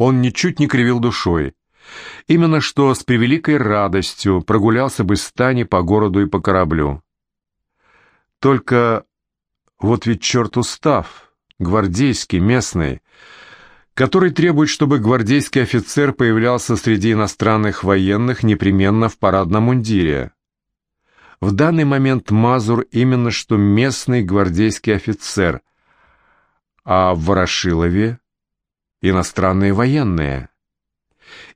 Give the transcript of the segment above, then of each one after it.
Он ничуть не кривил душой. Именно что с превеликой радостью прогулялся бы с Таней по городу и по кораблю. Только вот ведь черт устав, гвардейский, местный, который требует, чтобы гвардейский офицер появлялся среди иностранных военных непременно в парадном мундире. В данный момент Мазур именно что местный гвардейский офицер, а в Ворошилове иностранные военные.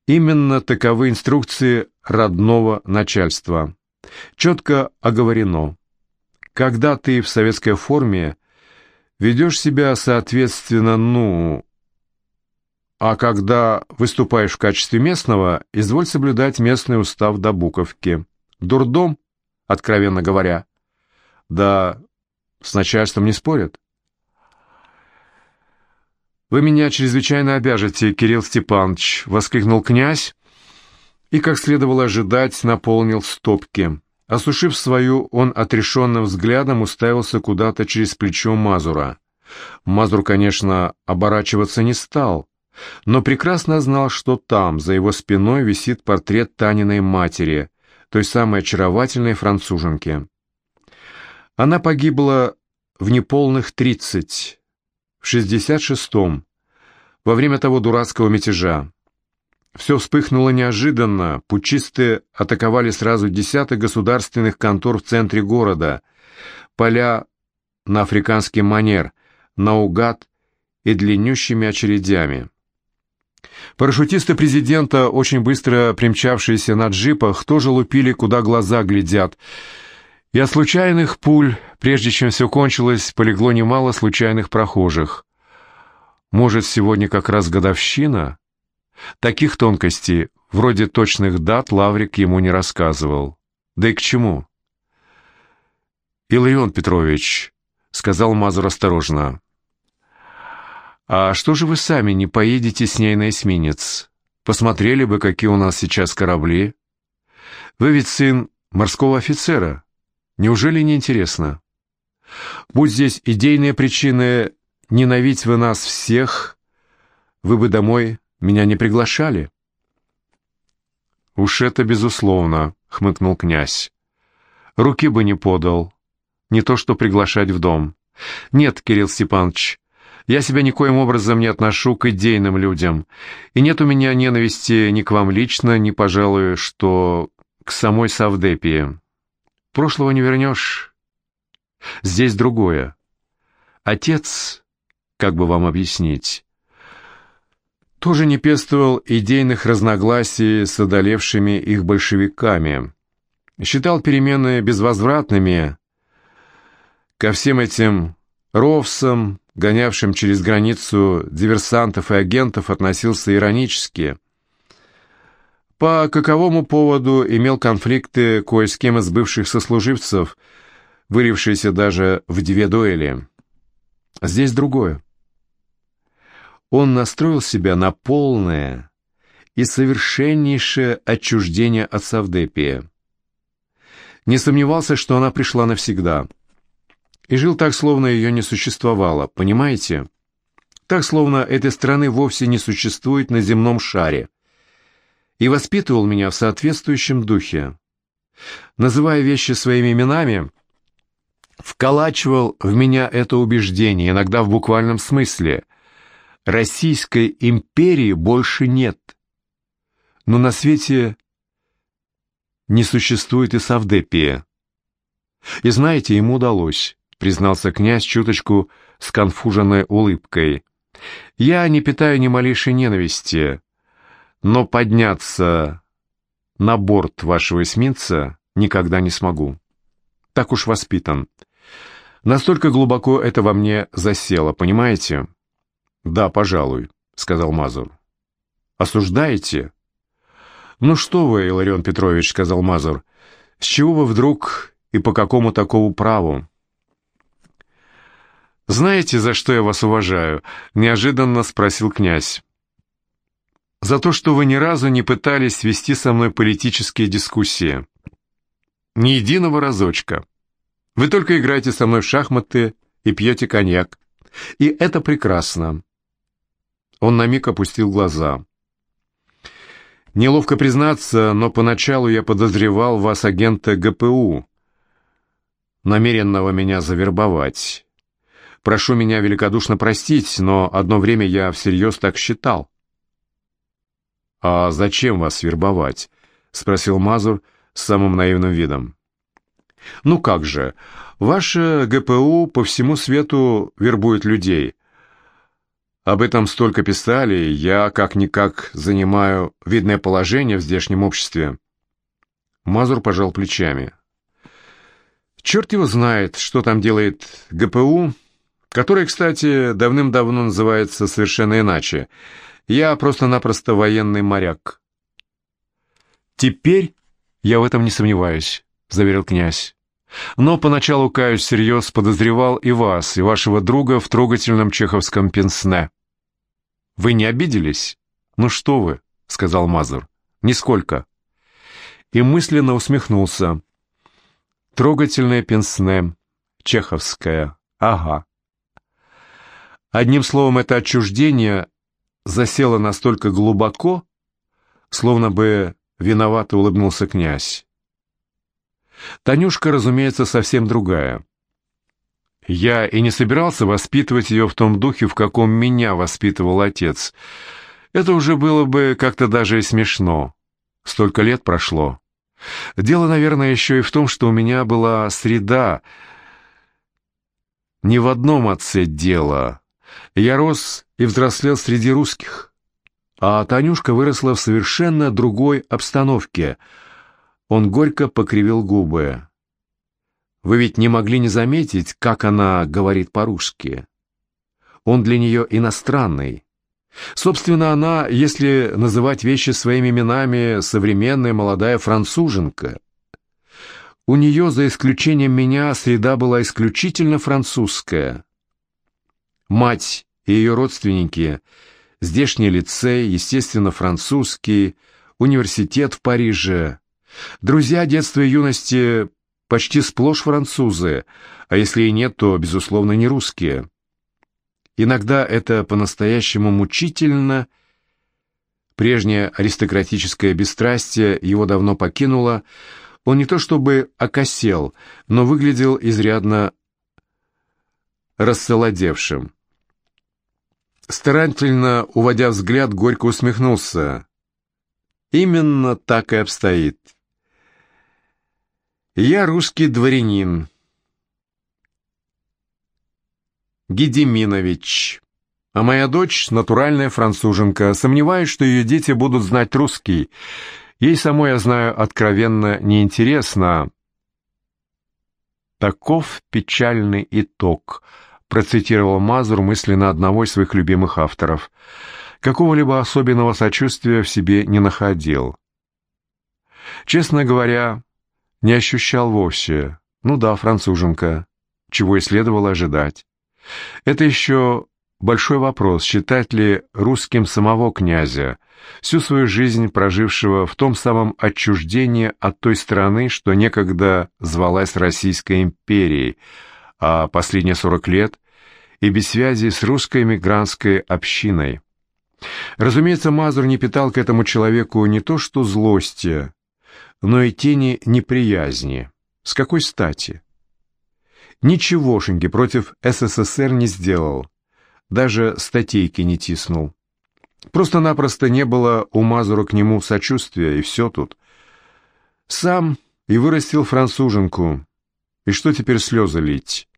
Именно таковы инструкции родного начальства. Четко оговорено. Когда ты в советской форме, ведешь себя соответственно, ну... А когда выступаешь в качестве местного, изволь соблюдать местный устав до буковки. Дурдом, откровенно говоря. Да, с начальством не спорят. «Вы меня чрезвычайно обяжете, Кирилл Степанович», — воскликнул князь и, как следовало ожидать, наполнил стопки. Осушив свою, он отрешенным взглядом уставился куда-то через плечо Мазура. Мазур, конечно, оборачиваться не стал, но прекрасно знал, что там, за его спиной, висит портрет Таниной матери, той самой очаровательной француженки. Она погибла в неполных тридцать, в шестьдесят шестом, во время того дурацкого мятежа. Все вспыхнуло неожиданно, путчисты атаковали сразу десяток государственных контор в центре города, поля на африканский манер, наугад и длиннющими очередями. Парашютисты президента, очень быстро примчавшиеся на джипах, тоже лупили, куда глаза глядят. И от случайных пуль, прежде чем все кончилось, полегло немало случайных прохожих. Может, сегодня как раз годовщина? Таких тонкостей, вроде точных дат, Лаврик ему не рассказывал. Да и к чему? «Иларион Петрович», — сказал Мазур осторожно, — «а что же вы сами не поедете с ней на эсминец? Посмотрели бы, какие у нас сейчас корабли. Вы ведь сын морского офицера. Неужели не интересно? Будь здесь идейные причины ненавидеть вы нас всех, вы бы домой меня не приглашали?» «Уж это безусловно», — хмыкнул князь. «Руки бы не подал, не то что приглашать в дом. Нет, Кирилл Степанович, я себя никоим образом не отношу к идейным людям, и нет у меня ненависти ни к вам лично, ни, пожалуй, что к самой Савдепии. Прошлого не вернешь. Здесь другое. Отец, как бы вам объяснить, тоже не пестовал идейных разногласий с одолевшими их большевиками. Считал перемены безвозвратными. Ко всем этим ровсам, гонявшим через границу диверсантов и агентов, относился иронически. По каковому поводу имел конфликты кое с кем из бывших сослуживцев, вылившиеся даже в две дуэли. Здесь другое он настроил себя на полное и совершеннейшее отчуждение от Савдепия. Не сомневался, что она пришла навсегда. И жил так, словно ее не существовало, понимаете? Так, словно этой страны вовсе не существует на земном шаре. И воспитывал меня в соответствующем духе. Называя вещи своими именами, вколачивал в меня это убеждение, иногда в буквальном смысле – Российской империи больше нет. Но на свете не существует и Савдепия. И знаете, ему удалось, признался князь чуточку с конфуженной улыбкой. Я не питаю ни малейшей ненависти, но подняться на борт вашего эсминца никогда не смогу. Так уж воспитан. Настолько глубоко это во мне засело, понимаете? «Да, пожалуй», — сказал Мазур. «Осуждаете?» «Ну что вы, Иларион Петрович», — сказал Мазур, — «с чего вы вдруг и по какому такому праву?» «Знаете, за что я вас уважаю?» — неожиданно спросил князь. «За то, что вы ни разу не пытались вести со мной политические дискуссии. Ни единого разочка. Вы только играете со мной в шахматы и пьете коньяк. И это прекрасно. Он на миг опустил глаза. «Неловко признаться, но поначалу я подозревал вас агента ГПУ, намеренного меня завербовать. Прошу меня великодушно простить, но одно время я всерьез так считал». «А зачем вас вербовать?» — спросил Мазур с самым наивным видом. «Ну как же, ваше ГПУ по всему свету вербует людей. Об этом столько писали, я как-никак занимаю видное положение в здешнем обществе». Мазур пожал плечами. «Черт его знает, что там делает ГПУ, который, кстати, давным-давно называется совершенно иначе. Я просто-напросто военный моряк». «Теперь я в этом не сомневаюсь», — заверил князь. «Но поначалу, каюсь всерьез, подозревал и вас, и вашего друга в трогательном чеховском пенсне». «Вы не обиделись?» «Ну что вы», — сказал Мазур. «Нисколько». И мысленно усмехнулся. «Трогательное пенсне, чеховское, ага». Одним словом, это отчуждение засело настолько глубоко, словно бы Виновато улыбнулся князь. Танюшка, разумеется, совсем другая. Я и не собирался воспитывать ее в том духе, в каком меня воспитывал отец. Это уже было бы как-то даже смешно. Столько лет прошло. Дело, наверное, еще и в том, что у меня была среда. Не в одном отце дело. Я рос и взрослел среди русских. А Танюшка выросла в совершенно другой обстановке. Он горько покривил губы. Вы ведь не могли не заметить, как она говорит по-русски. Он для нее иностранный. Собственно, она, если называть вещи своими именами, современная молодая француженка. У нее, за исключением меня, среда была исключительно французская. Мать и ее родственники – Здешний лицей, естественно, французский, университет в Париже. Друзья детства и юности почти сплошь французы, а если и нет, то, безусловно, не русские. Иногда это по-настоящему мучительно. Прежнее аристократическое бесстрастие его давно покинуло. Он не то чтобы окосел, но выглядел изрядно рассолодевшим. Старательно уводя взгляд, горько усмехнулся. Именно так и обстоит. Я русский дворянин. Гедеминович. А моя дочь — натуральная француженка. Сомневаюсь, что ее дети будут знать русский. Ей самой, я знаю, откровенно неинтересно. Таков печальный итог — процитировал Мазур мысленно одного из своих любимых авторов. Какого-либо особенного сочувствия в себе не находил. Честно говоря, не ощущал вовсе. Ну да, француженка. Чего и следовало ожидать. Это еще большой вопрос, считать ли русским самого князя, всю свою жизнь прожившего в том самом отчуждении от той страны, что некогда звалась Российской империей, а последние сорок лет и без связи с русской эмигрантской общиной. Разумеется, Мазур не питал к этому человеку не то что злости, но и тени неприязни. С какой стати? Ничегошеньки против СССР не сделал, даже статейки не тиснул. Просто-напросто не было у Мазура к нему сочувствия, и все тут. Сам и вырастил француженку, и что теперь слезы лить?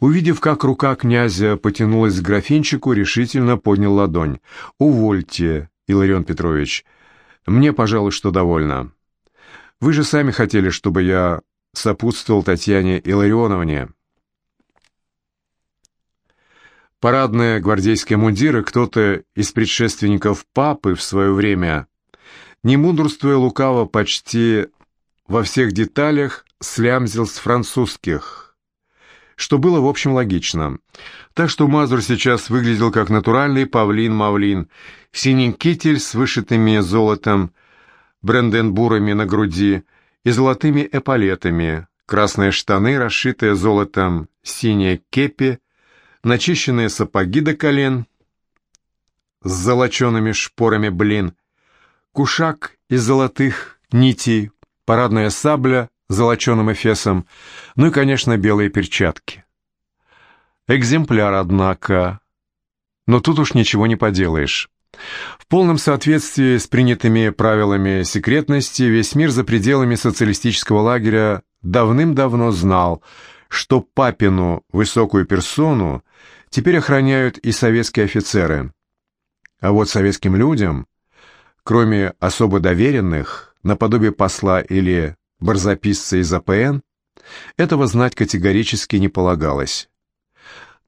Увидев, как рука князя потянулась к графинчику, решительно поднял ладонь. «Увольте, Иларион Петрович. Мне, пожалуй, что довольно. Вы же сами хотели, чтобы я сопутствовал Татьяне Иларионовне». Парадные гвардейские мундиры кто-то из предшественников папы в свое время, не мудрствуя лукаво почти во всех деталях, слямзил с французских – что было, в общем, логично. Так что Мазур сейчас выглядел как натуральный павлин-мавлин, синий китель с вышитыми золотом бренденбурами на груди и золотыми эполетами, красные штаны, расшитые золотом, синие кепи, начищенные сапоги до колен. с золочеными шпорами блин, кушак из золотых нитей, парадная сабля с золоченым эфесом, ну и, конечно, белые перчатки. Экземпляр, однако. Но тут уж ничего не поделаешь. В полном соответствии с принятыми правилами секретности весь мир за пределами социалистического лагеря давным-давно знал, что папину высокую персону теперь охраняют и советские офицеры. А вот советским людям, кроме особо доверенных, наподобие посла или барзаписца из АПН, этого знать категорически не полагалось.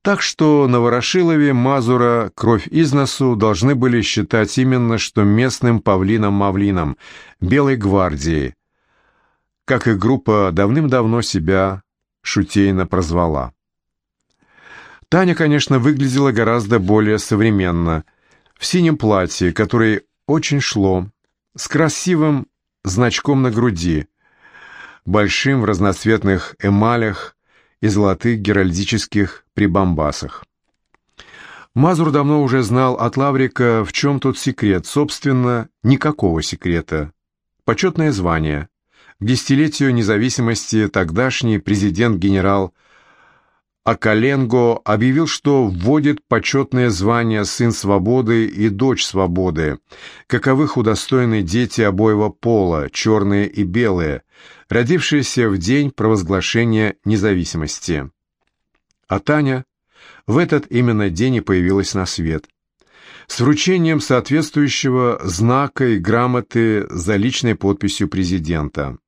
Так что на Ворошилове Мазура кровь из носу должны были считать именно что местным павлином-мавлином, Белой гвардии, как и группа давным-давно себя шутейно прозвала. Таня, конечно, выглядела гораздо более современно, в синем платье, которое очень шло, с красивым значком на груди, большим в разноцветных эмалях, и золотых геральдических прибамбасах. Мазур давно уже знал от Лаврика, в чем тут секрет. Собственно, никакого секрета. Почетное звание. К десятилетию независимости тогдашний президент-генерал Акаленго объявил, что вводит почетное звание «Сын свободы» и «Дочь свободы», каковых удостоены дети обоего пола, черные и белые, родившиеся в день провозглашения независимости. А Таня в этот именно день и появилась на свет. С вручением соответствующего знака и грамоты за личной подписью президента.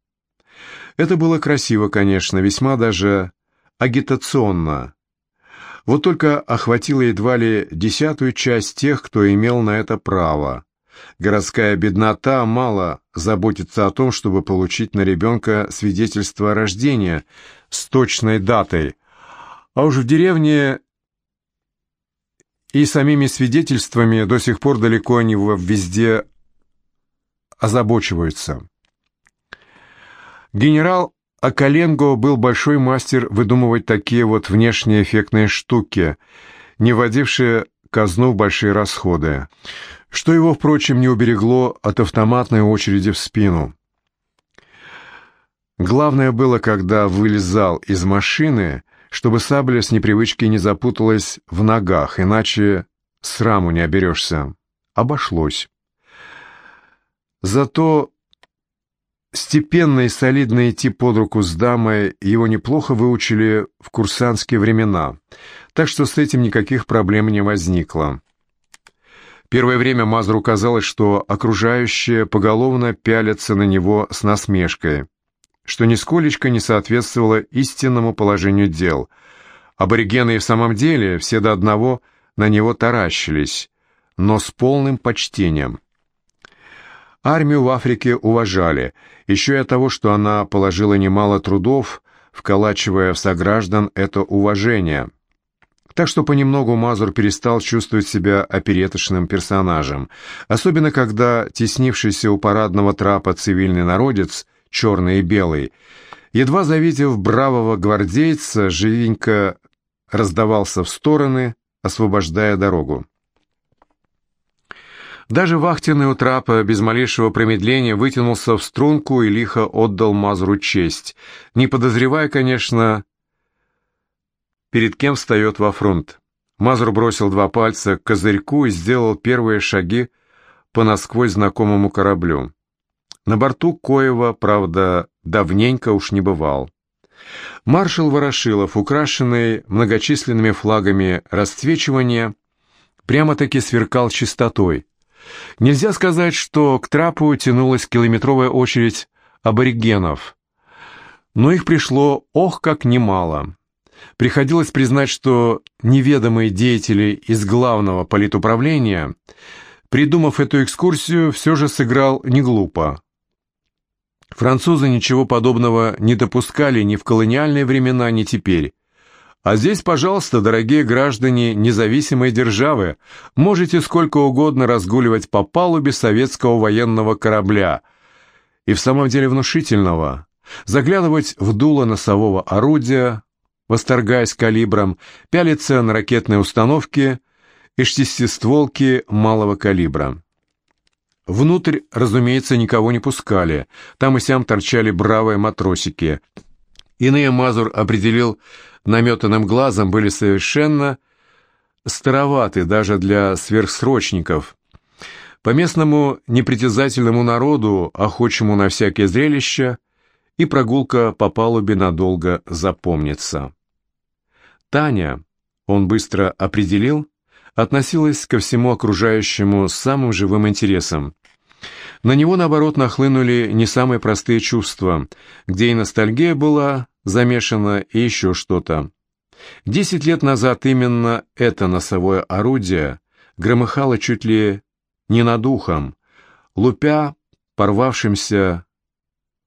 Это было красиво, конечно, весьма даже агитационно. Вот только охватило едва ли десятую часть тех, кто имел на это право. Городская беднота мало заботится о том, чтобы получить на ребенка свидетельство о рождении с точной датой, а уж в деревне и самими свидетельствами до сих пор далеко не везде озабочиваются. Генерал Акаленго был большой мастер выдумывать такие вот внешне эффектные штуки, не вводившие казну в большие расходы что его, впрочем, не уберегло от автоматной очереди в спину. Главное было, когда вылезал из машины, чтобы сабля с непривычки не запуталась в ногах, иначе сраму не оберешься. Обошлось. Зато степенно и солидно идти под руку с дамой его неплохо выучили в курсантские времена, так что с этим никаких проблем не возникло. Первое время Мазру казалось, что окружающие поголовно пялятся на него с насмешкой, что нисколечко не соответствовало истинному положению дел. Аборигены и в самом деле все до одного на него таращились, но с полным почтением. Армию в Африке уважали, еще и от того, что она положила немало трудов, вколачивая в сограждан это уважение – так что понемногу Мазур перестал чувствовать себя опереточным персонажем, особенно когда теснившийся у парадного трапа цивильный народец, черный и белый, едва завидев бравого гвардейца, живенько раздавался в стороны, освобождая дорогу. Даже вахтенный у трапа без малейшего промедления вытянулся в струнку и лихо отдал Мазуру честь, не подозревая, конечно, перед кем встает во фронт. Мазур бросил два пальца к козырьку и сделал первые шаги по насквозь знакомому кораблю. На борту Коева, правда, давненько уж не бывал. Маршал Ворошилов, украшенный многочисленными флагами расцвечивания, прямо-таки сверкал чистотой. Нельзя сказать, что к трапу тянулась километровая очередь аборигенов, но их пришло ох как немало. Приходилось признать, что неведомые деятели из главного политуправления, придумав эту экскурсию, все же сыграл не глупо. Французы ничего подобного не допускали ни в колониальные времена, ни теперь. А здесь, пожалуйста, дорогие граждане независимой державы, можете сколько угодно разгуливать по палубе советского военного корабля. И в самом деле внушительного. Заглядывать в дуло носового орудия, восторгаясь калибром, пялится на ракетные установки и шестистволки малого калибра. Внутрь, разумеется, никого не пускали. Там и сям торчали бравые матросики. Иные Мазур определил наметанным глазом, были совершенно староваты даже для сверхсрочников. По местному непритязательному народу, охочему на всякие зрелища, и прогулка по палубе надолго запомнится. Таня, он быстро определил, относилась ко всему окружающему с самым живым интересом. На него, наоборот, нахлынули не самые простые чувства, где и ностальгия была замешана, и еще что-то. Десять лет назад именно это носовое орудие громыхало чуть ли не над ухом, лупя порвавшимся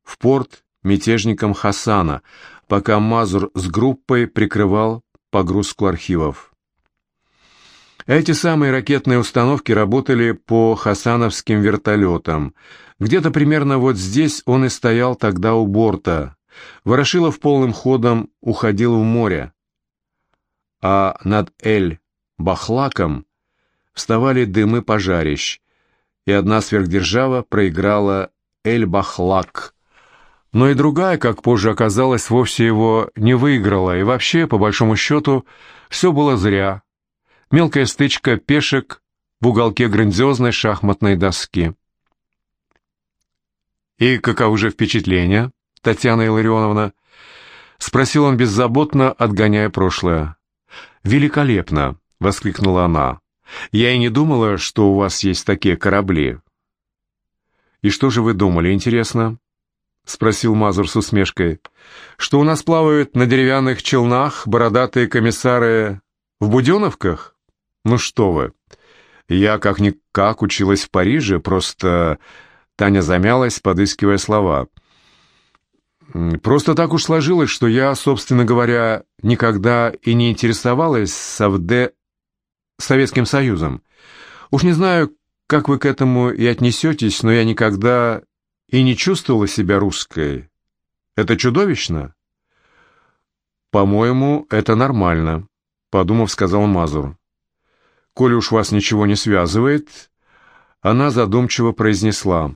в порт мятежником Хасана, пока Мазур с группой прикрывал погрузку архивов. Эти самые ракетные установки работали по хасановским вертолетам. Где-то примерно вот здесь он и стоял тогда у борта. Ворошилов полным ходом уходил в море. А над Эль-Бахлаком вставали дымы пожарищ, и одна сверхдержава проиграла Эль-Бахлак. Но и другая, как позже оказалось, вовсе его не выиграла, и вообще, по большому счету, все было зря мелкая стычка пешек в уголке грандиозной шахматной доски. «И каковы же впечатления, Татьяна Илларионовна?» — спросил он беззаботно, отгоняя прошлое. «Великолепно!» — воскликнула она. «Я и не думала, что у вас есть такие корабли». «И что же вы думали, интересно?» — спросил Мазур с усмешкой. «Что у нас плавают на деревянных челнах бородатые комиссары в буденовках?» «Ну что вы, я как-никак училась в Париже, просто...» Таня замялась, подыскивая слова. «Просто так уж сложилось, что я, собственно говоря, никогда и не интересовалась Совде... Советским Союзом. Уж не знаю, как вы к этому и отнесетесь, но я никогда и не чувствовала себя русской. Это чудовищно?» «По-моему, это нормально», — подумав, сказал Мазур. «Коли уж вас ничего не связывает», она задумчиво произнесла.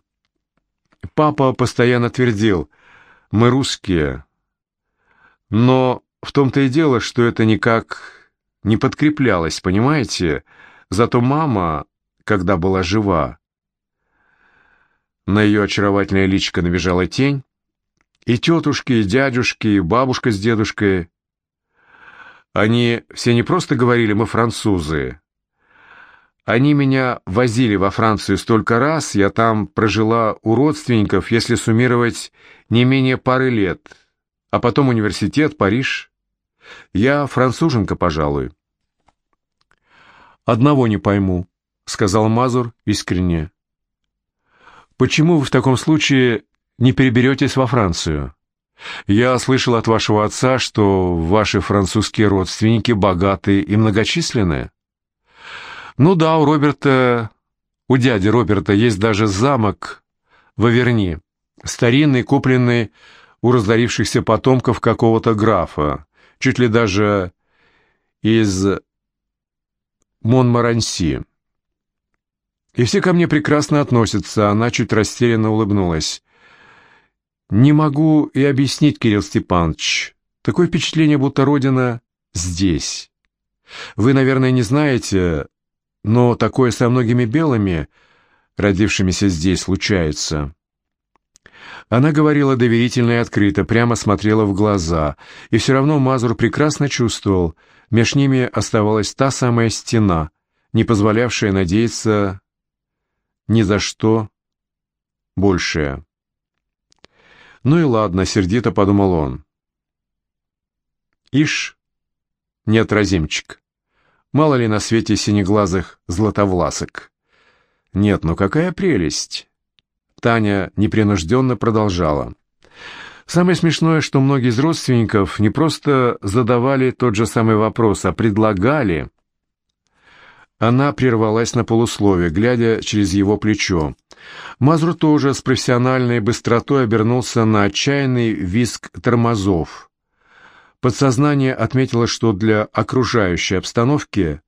«Папа постоянно твердил, мы русские, но в том-то и дело, что это никак не подкреплялось, понимаете? Зато мама, когда была жива, на ее очаровательное личико набежала тень, и тетушки, и дядюшки, и бабушка с дедушкой. Они все не просто говорили «мы французы», они меня возили во Францию столько раз, я там прожила у родственников, если суммировать, не менее пары лет. А потом университет, Париж. Я француженка, пожалуй. «Одного не пойму», — сказал Мазур искренне. «Почему вы в таком случае не переберетесь во Францию? Я слышал от вашего отца, что ваши французские родственники богатые и многочисленные». Ну да, у Роберта, у дяди Роберта есть даже замок в Аверни, старинный, купленный у разорившихся потомков какого-то графа, чуть ли даже из Монмаранси. И все ко мне прекрасно относятся, она чуть растерянно улыбнулась. «Не могу и объяснить, Кирилл Степанович. Такое впечатление, будто Родина здесь. Вы, наверное, не знаете, но такое со многими белыми, родившимися здесь, случается. Она говорила доверительно и открыто, прямо смотрела в глаза, и все равно Мазур прекрасно чувствовал, меж ними оставалась та самая стена, не позволявшая надеяться ни за что большее. «Ну и ладно», — сердито подумал он. «Ишь, неотразимчик». Мало ли на свете синеглазых златовласок. Нет, ну какая прелесть! Таня непринужденно продолжала. Самое смешное, что многие из родственников не просто задавали тот же самый вопрос, а предлагали. Она прервалась на полусловие, глядя через его плечо. Мазур тоже с профессиональной быстротой обернулся на отчаянный визг тормозов. Подсознание отметило, что для окружающей обстановки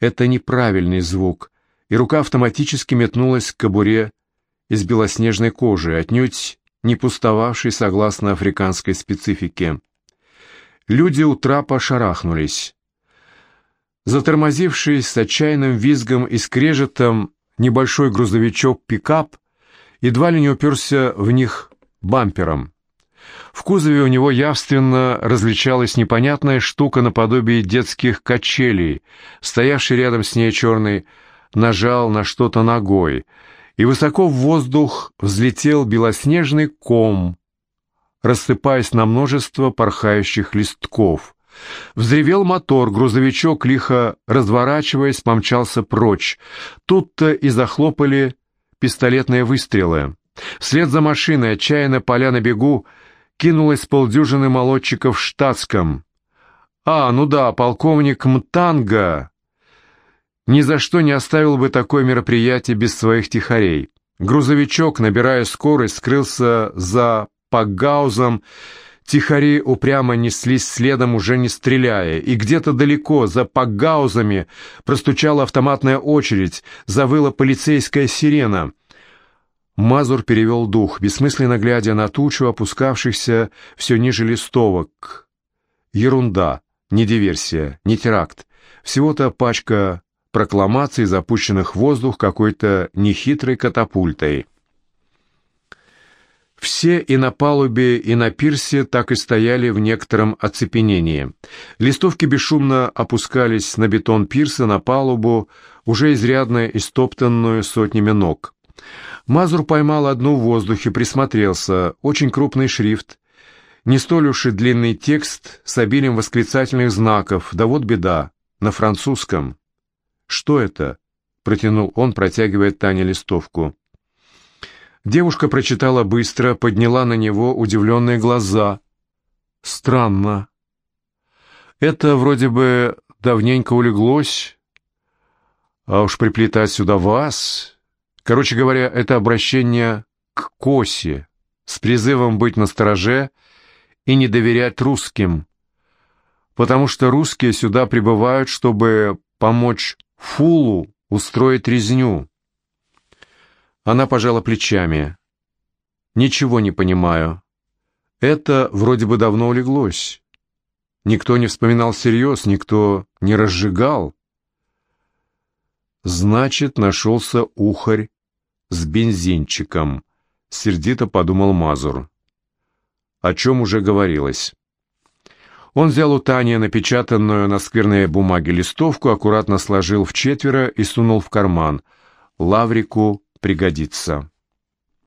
Это неправильный звук, и рука автоматически метнулась к кобуре из белоснежной кожи, отнюдь не пустовавшей согласно африканской специфике. Люди у трапа шарахнулись. Затормозивший с отчаянным визгом и скрежетом небольшой грузовичок-пикап едва ли не уперся в них бампером. В кузове у него явственно различалась непонятная штука наподобие детских качелей. Стоявший рядом с ней черный нажал на что-то ногой, и высоко в воздух взлетел белоснежный ком, рассыпаясь на множество порхающих листков. Взревел мотор, грузовичок, лихо разворачиваясь, помчался прочь. Тут-то и захлопали пистолетные выстрелы. Вслед за машиной, отчаянно поля на бегу, кинулось полдюжины молодчиков в штатском. А, ну да, полковник Мтанга ни за что не оставил бы такое мероприятие без своих тихарей. Грузовичок, набирая скорость, скрылся за Пагаузом, Тихари упрямо неслись следом, уже не стреляя, и где-то далеко, за Пагаузами, простучала автоматная очередь, завыла полицейская сирена. Мазур перевел дух, бессмысленно глядя на тучу опускавшихся все ниже листовок. Ерунда, не диверсия, не теракт. Всего-то пачка прокламаций, запущенных в воздух какой-то нехитрой катапультой. Все и на палубе, и на пирсе так и стояли в некотором оцепенении. Листовки бесшумно опускались на бетон пирса, на палубу, уже изрядно истоптанную сотнями ног. Мазур поймал одну в воздухе, присмотрелся. Очень крупный шрифт. Не столь уж и длинный текст с обилием восклицательных знаков. Да вот беда. На французском. «Что это?» — протянул он, протягивая Тане листовку. Девушка прочитала быстро, подняла на него удивленные глаза. «Странно. Это вроде бы давненько улеглось, а уж приплетать сюда вас...» Короче говоря, это обращение к Косе с призывом быть настороже и не доверять русским, потому что русские сюда прибывают, чтобы помочь Фулу устроить резню. Она пожала плечами. «Ничего не понимаю. Это вроде бы давно улеглось. Никто не вспоминал всерьез, никто не разжигал. Значит, нашелся ухарь с бензинчиком», — сердито подумал Мазур. О чем уже говорилось. Он взял у Тани напечатанную на скверной бумаге листовку, аккуратно сложил в четверо и сунул в карман. Лаврику пригодится.